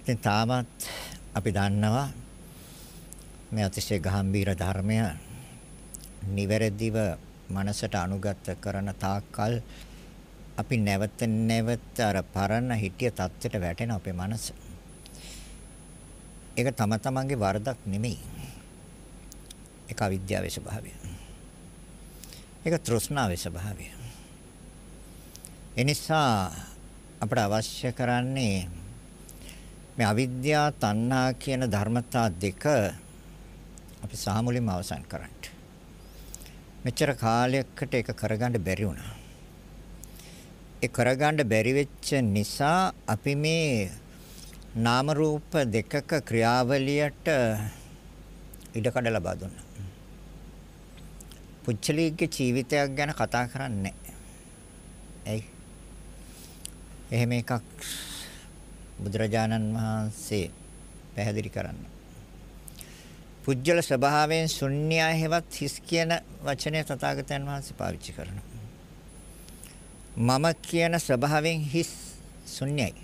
ඉතින් තාමත් අපි දන්නවා මේ අතිශය ගැඹීර ධර්මය නිවැරදිව මනසට අනුගත කරන තාක්කල් අපි නැවත නැවත අර පරණ හිටිය தත්ත්වයට වැටෙන අපේ මනස. ඒක තම තමන්ගේ වරදක් නෙමෙයි. ඒක අවිද්‍යාවේ ස්වභාවය. ඒක තෘෂ්ණාවේ ස්වභාවය. එනිසා අපට අවශ්‍ය කරන්නේ මේ අවිද්‍යා තණ්හා කියන ධර්මතා දෙක අපි සාමුලින්ම අවසන් කරන්න. මෙච්චර කාලයකට ඒක කරගන්න බැරි වුණා. ඒ කරගන්න බැරි වෙච්ච නිසා අපි මේ නාම රූප දෙකක ක්‍රියාවලියට ඉඩකඩ ලබා දුන්නා. පුච්චලීගේ ජීවිතයක් ගැන කතා කරන්නේ ඇයි? එහෙම එකක් බුදුරජාණන් වහන්සේ පැහැදිලි කරන්න. පුජ්‍යල ස්වභාවයෙන් ශුන්‍යය හෙවත් හිස් කියන වචනය තථාගතයන් වහන්සේ පාවිච්චි කරනවා. මම කියන ස්වභාවයෙන් හිස් ශුන්‍යයි.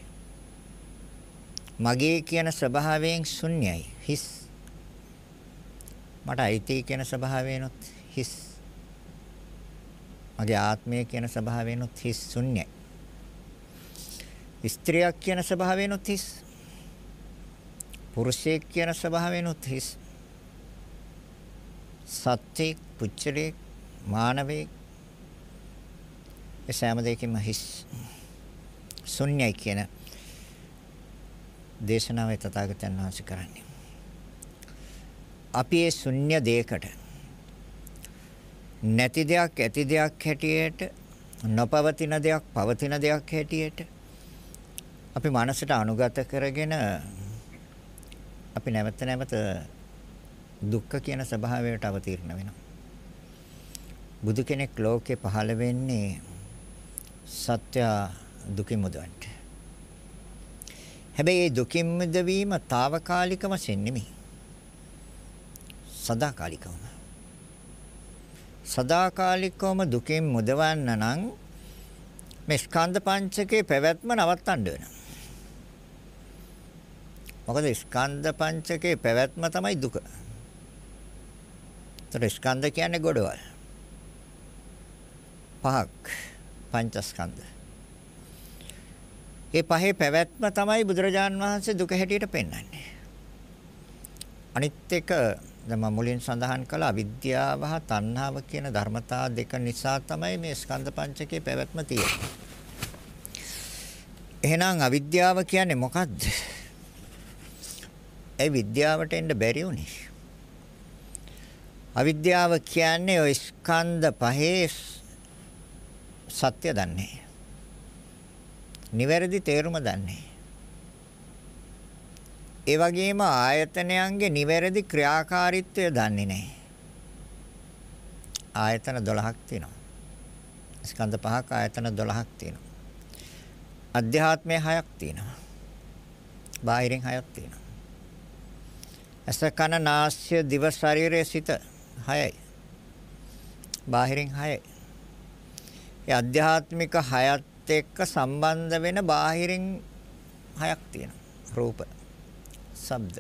මගේ කියන ස්වභාවයෙන් ශුන්‍යයි හිස්. මට අයිති කියන ස්වභාවයෙන්ොත් හිස්. මගේ ආත්මය කියන ස්වභාවයෙන්ොත් හිස් ශුන්‍යයි. ස්ත්‍රියක් කියන ස්වභාවයෙන්ොත් හිස්. පුරුෂයෙක් කියන ස්වභාවයෙන්ොත් හිස්. සත්‍යෙක්, පුච්චලෙක්, මානවෙක් ඒ සෑම දෙයකින්ම හිස්. ශුන්‍යයි කියන දේශනාවේ තථාගතයන් වහන්සේ කරන්නේ. අපි ඒ ශුන්‍ය දෙයකට නැති දෙයක් ඇති දෙයක් හැටියට නොපවතින දෙයක් පවතින දෙයක් හැටියට අපි මනසට අනුගත කරගෙන අපි නැවත නැවත දුක්ඛ කියන ස්වභාවයට අවතීර්ණ වෙනවා. බුදු කෙනෙක් ලෝකේ පහළ වෙන්නේ සත්‍ය දුකින් මුදවන්න. හැබැයි මේ දුකින් මුදවීම తాවකාලික වශයෙන් නෙමෙයි. සදාකාලිකවම. සදාකාලිකවම දුකින් මුදවන්න නම් මේ ස්කන්ධ පංචකේ පැවැත්ම නවත්තන්න වෙනවා. මොකද ස්කන්ධ පංචකේ පැවැත්ම තමයි දුක. ඒතර ස්කන්ධ කියන්නේ ගොඩවල්. පහක් පංචස්කන්ධ. ඒ පහේ පැවැත්ම තමයි බුදුරජාන් වහන්සේ දුක හැටියට පෙන්වන්නේ. අනිත් එක දැන් මම මුලින් සඳහන් කළ අවිද්‍යාව හා තණ්හාව කියන ධර්මතා දෙක නිසා තමයි මේ ස්කන්ධ පංචකයේ පැවැත්ම තියෙන්නේ. එහෙනම් අවිද්‍යාව කියන්නේ මොකද්ද? ඒ විද්‍යාවට එන්න බැරි උනේ. අවිද්‍යාව කියන්නේ ඔය ස්කන්ධ පහේ සත්‍ය දන්නේ. නිවැරදි තේරුම දන්නේ. ඒ වගේම ආයතනයන්ගේ නිවැරදි ක්‍රියාකාරීත්වය දන්නේ නැහැ. ආයතන 12ක් තියෙනවා. ස්කන්ධ පහක් ආයතන 12ක් තියෙනවා. අධ්‍යාත්මය 6ක් තියෙනවා. බාහිරින් 6ක් තියෙනවා. ඇස කන නාස්‍ය දිව ශරීරය සිත 6යි. බාහිරින් 6යි. ඒ අධ්‍යාත්මික 6ත් එක්ක සම්බන්ධ වෙන බාහිරින් 6ක් තියෙනවා. රූප ශබ්ද,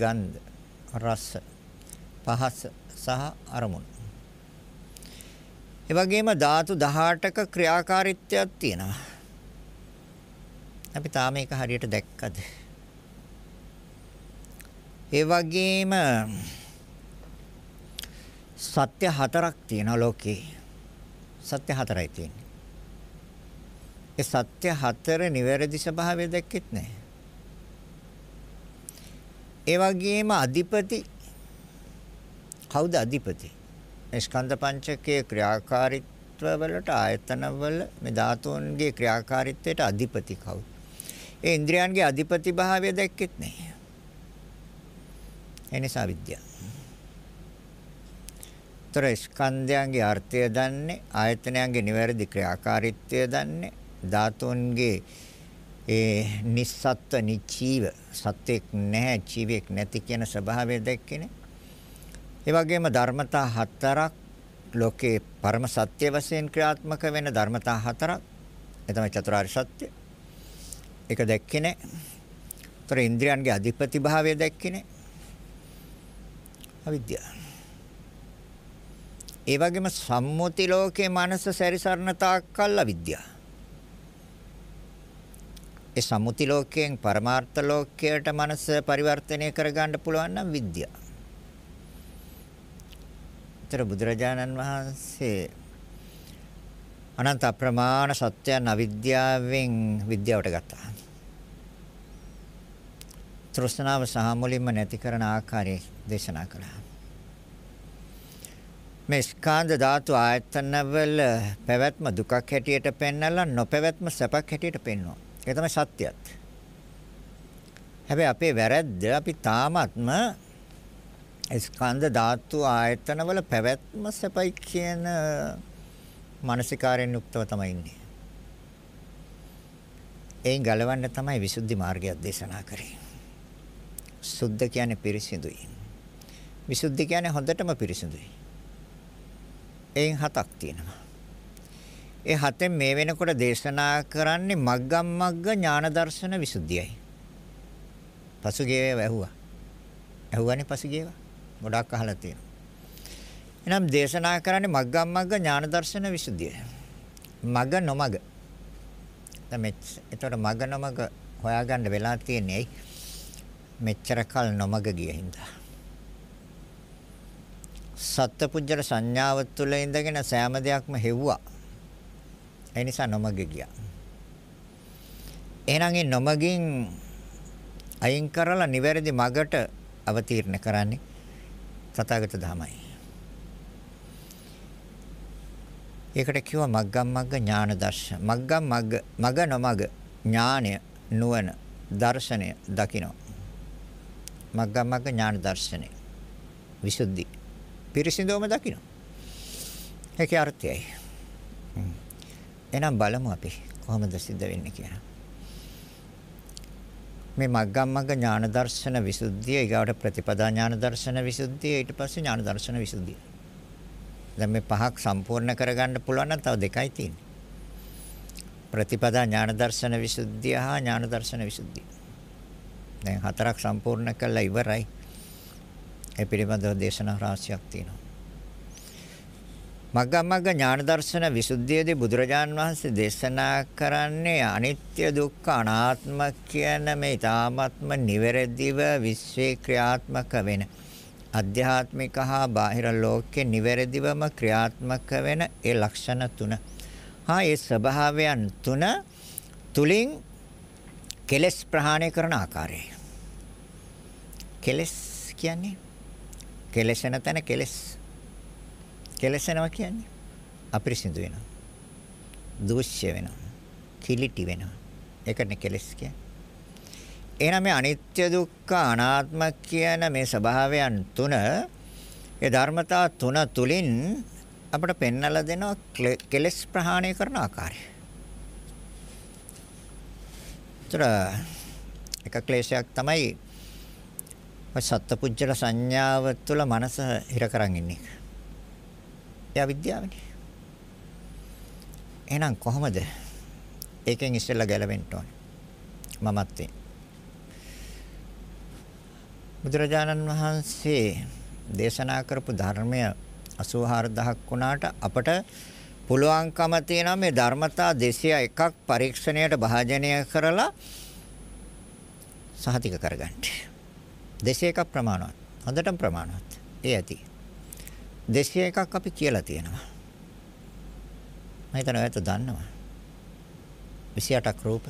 ගන්ධ, රස, පහස සහ අරමුණු. ඒ වගේම ධාතු 18ක ක්‍රියාකාරීත්වයක් තියෙනවා. අපි තාම මේක හරියට දැක්කද? ඒ වගේම සත්‍ය හතරක් තියෙනවා ලෝකේ. සත්‍ය හතරයි තියෙන්නේ. ඒ සත්‍ය හතර නිවැරදි ස්වභාවය දැක්කෙත් නැහැ. ඒ වගේම අධිපති කවුද අධිපති? ස්කන්ධ පංචකයේ ක්‍රියාකාරීත්ව වලට ආයතන වල මේ ධාතුන්ගේ ක්‍රියාකාරීත්වයට අධිපති කවුද? ඒ ඉන්ද්‍රයන්ගේ අධිපති භාවය දැක්කෙත් නැහැ. එනිසා විද්‍යාව. ତර ස්කන්ධයන්ගේ අර්ථය දන්නේ ආයතනයන්ගේ නිවැරදි ක්‍රියාකාරීත්වය දන්නේ ධාතුන්ගේ ඒ නිස්සත්ත්ව නිචීව සත්‍යක් නැහැ ජීවියක් නැති කියන ස්වභාවය දැක්කනේ. ඒ වගේම ධර්මතා හතරක් ලෝකේ පරම සත්‍ය වශයෙන් ක්‍රියාත්මක වෙන ධර්මතා හතරක්. ඒ තමයි චතුරාර්ය සත්‍ය. ඒක දැක්කේ නැහැ. ତොර ඉන්ද්‍රියන්ගේ අධිපති භාවය දැක්කනේ. අවිද්‍යාව. ඒ වගේම සම්මුති ලෝකයේ මනස සැරිසරන තාක්කල් අවිද්‍යාව. ඒ සම්මුති ලෝකයෙන් පරමාර්ථ ලෝකයට මනස පරිවර්තනය කරගන්න පුළුවන් නම් විද්‍යාව. ତර බුදුරජාණන් වහන්සේ අනන්ත අප්‍රමාණ සත්‍යයන් අවිද්‍යාවෙන් විද්‍යාවට ගත්තා. තෘෂ්ණාව සහ මුලින්ම නැති කරන ආකාරය දේශනා කළා. මේ ස්කන්ධ ධාතු ආයතනවල පැවැත්ම දුකක් හැටියට පෙන්වලා නොපැවැත්ම සැපක් හැටියට පෙන්වනවා. ඒක තමයි සත්‍යයත්. හැබැයි අපේ වැරැද්ද අපි තාමත්ම ස්කන්ධ ධාතු ආයතනවල පැවැත්ම සැපයි කියන මානසිකාරයෙන් යුක්තව තමයි ඉන්නේ. එයින් ගලවන්න තමයි විසුද්ධි මාර්ගය දේශනා කරේ. සුද්ධ කියන්නේ පිරිසිදුයි. විසුද්ධි කියන්නේ හොඳටම පිරිසිදුයි. එයින් හතක් තියෙනවා. ඒ හතෙන් මේ වෙනකොට දේශනා කරන්නේ මග්ගම් මග්ග ඥාන දර්ශන විසුද්ධියයි. පසුගියේ වැහුවා. ඇහුවානේ පසුගියේවා. ගොඩක් අහලා තියෙනවා. එනම් දේශනා කරන්නේ මග්ගම් මග්ග ඥාන දර්ශන විසුද්ධිය. මග නොමග. දැන් මෙච්ච එතකොට මග නොමග හොයාගන්න වෙලා තියෙන්නේ ඇයි? මෙච්චර කල් නොමග ගිය හින්දා. සත්පුජ්‍යල සංඥාව තුළ ඉඳගෙන සෑම දෙයක්ම හෙව්වා. ඒ නිසා නොමග ගියා. එහෙනම් ඒ නොමගින් අයින් කරලා නිවැරදි මගට අවතීර්ණ කරන්නේ තථාගත ධමයි. ඒකට කිව්වා මග්ගම් මග්ග ඥාන දර්ශන. මග්ගම් මග්ග මග නොමග ඥානය නුවණ දර්ශනය දකින්න. මග්ගම් මග්ග ඥාන දර්ශනය. විසුද්ධි. පිරිසිදුවම දකින්න. ඒකේ අර්ථයයි. එහෙනම් බලමු අපි කොහොමද සිද්ධ වෙන්නේ කියලා. මේ මග්ගම් මග්ග ඥාන දර්ශන විසුද්ධිය ඊගාවට ප්‍රතිපදා ඥාන දර්ශන විසුද්ධිය ඊට පස්සේ ඥාන දර්ශන විසුද්ධිය. දැන් මේ පහක් සම්පූර්ණ කරගන්න පුළුවන් නම් තව දෙකයි තියෙන්නේ. ප්‍රතිපදා ඥාන දර්ශන විසුද්ධිය හා ඥාන දර්ශන විසුද්ධිය. දැන් හතරක් සම්පූර්ණ කළා ඉවරයි. ඒ පිළිබඳව දේශනා රාශියක් තියෙනවා. මග්ගමග්ග ඥාන දර්ශන විසුද්ධියේදී බුදුරජාන් වහන්සේ දේශනා කරන්නේ අනිත්‍ය දුක්ඛ අනාත්ම කියන මේ ඊ타ත්ම නිවැරදිව විශ්වේ ක්‍රියාත්මක වෙන අධ්‍යාත්මික හා බාහිර ලෝකේ නිවැරදිවම ක්‍රියාත්මක වෙන ඒ ලක්ෂණ තුන. හා ඒ ස්වභාවයන් තුන තුලින් කෙලස් ප්‍රහාණය කරන ආකාරය. කෙලස් කියන්නේ කෙලසන තැන කෙලස් කෙලසෙනවා කියන්නේ අපිරිසිදු වෙනවා. දූෂ්‍ය වෙනවා. කිලිටි වෙනවා. ඒකනේ කෙලස් කියන්නේ. එහෙනම් මේ අනිත්‍ය දුක්ඛ අනාත්ම කියන මේ ස්වභාවයන් තුන ඒ ධර්මතා තුන තුලින් අපිට පෙන්වලා දෙනවා කෙලස් ප්‍රහාණය කරන ආකාරය. ତර එක ක්ලේශයක් තමයි සත්පුජ්‍යල සංඥාව තුළ මනස හිර කරන් ඉන්නේ. එයා විද්‍යාවනේ. එහෙනම් කොහොමද? ඒකෙන් ඉස්සෙල්ලා ගැලවෙන්න ඕනේ. මමත් බුදුරජාණන් වහන්සේ දේශනා කරපු ධර්මය 84000ක් වුණාට අපට පුළුවන්කම තියෙනවා මේ ධර්මතා 201ක් පරීක්ෂණයට භාජනය කරලා සහතික කරගන්න. 201ක් ප්‍රමාණවත්. හොඳටම ප්‍රමාණවත්. ඒ ඇති. 201ක් අපි කියලා තියෙනවා. මම හිතනවා ඔයත් දන්නවා. 28ක් රූප.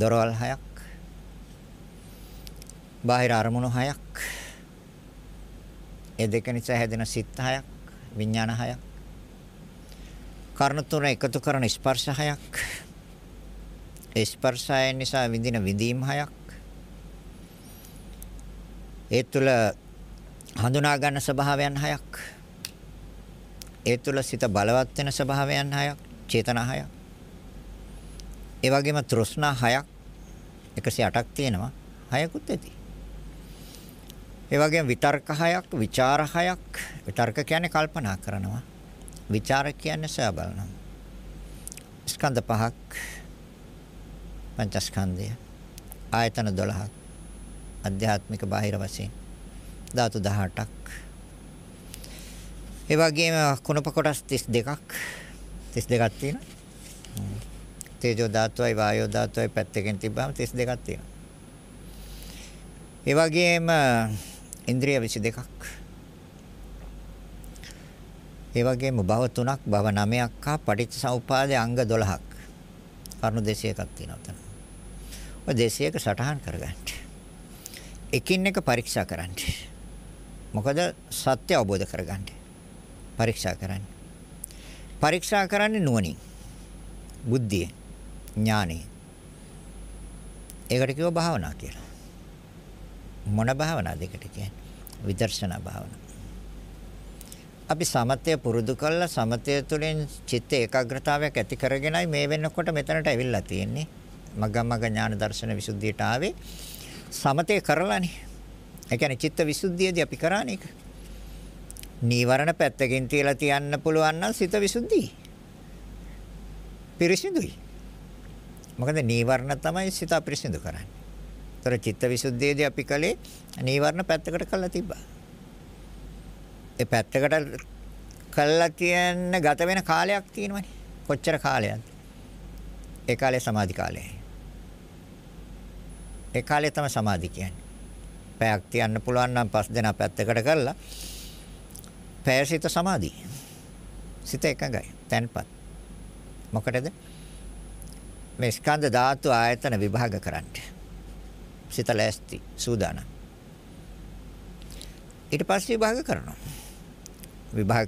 දොරවල් 6ක්. බාහිර අරමුණු 6ක්. ඒ දෙක නිසා හැදෙන සිත් 6ක්, විඥාන 6ක්. කර්ණ තුන එකතු කරන ස්පර්ශ 6ක්. ඒ ස්පර්ශය නිසා විඳින විඳීම් 6ක්. ඒ තුළ හඳුනා ගන්න ස්වභාවයන් හයක්. ඒ තුළ සිත බලවත් වෙන ස්වභාවයන් හයක්, චේතනා හයක්. ඒ වගේම තෘෂ්ණා හයක් 108ක් තියෙනවා. හයකුත් ඇති. ඒ වගේම විතර්ක හයක්, ਵਿਚාර හයක්. විතර්ක කියන්නේ කල්පනා කරනවා. ਵਿਚාර කියන්නේ සෑ බලනවා. ස්කන්ධ පහක් පංචස්කන්ධය. ආයතන 12ක්. අධ්‍යාත්මික බාහිර වශයෙන්. ධාතු 18ක්. ඒ වගේම කුණප කොටස් 32ක් 32ක් තියෙනවා. තේජෝ ධාතුවයි වායෝ ධාතුවයි පැත්තකින් තිබ්බම 32ක් තියෙනවා. ඒ වගේම ඉන්ද්‍රිය 22ක්. ඒ වගේම භව 3ක් භව 9ක් හා පටිච්චසමුපාදයේ අංග 12ක්. කරුණු 200ක් තියෙනවා තන. ඔය 200ක සටහන් කරගන්න. එකින් එක පරීක්ෂා කරන්න. මොකද සත්‍ය අවබෝධ කරගන්න. පරීක්ෂා කරන්න. පරීක්ෂා කරන්නේ නුවණින්. බුද්ධිය, ඥානෙ. ඒකට කියව භාවනා කියලා. මොන භාවනාවද ඒකට කියන්නේ? විදර්ශනා භාවනාව. අපි සමතය පුරුදු කළා සමතය තුළින් චිත්ත ඒකාග්‍රතාවයක් ඇති කරගෙනයි මේ වෙනකොට මෙතනට ඇවිල්ලා තියෙන්නේ. මග්ගමග්ග ඥාන දර්ශන විසුද්ධියට ආවේ සමතය කරලානේ. ඒ කියන්නේ චිත්ත විසුද්ධියදී අපි කරානේ ඒක. නීවරණ පැත්තකින් තියලා තියන්න පුළුවන් නම් සිත විසුද්ධියි. පිරිසිදුයි. මොකද නීවරණ තමයි සිත අපිරිසිදු කරන්නේ. ତොර චිත්ත විසුද්ධියේදී අපි කලේ නීවරණ පැත්තකට කළා තිබ්බා. ඒ පැත්තකට කළා කියන්න ගත වෙන කාලයක් තියෙනවනේ. කොච්චර කාලයක්ද? ඒ කාලේ සමාධි කාලයයි. ඒ කාලේ තමයි සමාධි කියන්නේ. පැයක් තියන්න පුළුවන් නම් පස් දෙනා පැත්තකට කරලා පැයසිත සමාධි. සිත එකඟයි. තැන්පත්. මොකටද? මේ ස්කන්ධ ධාතු ආයතන විභාග කරන්න. සිත ලෑස්ති සූදානම්. ඊට පස්සේ විභාග කරනවා. විභාග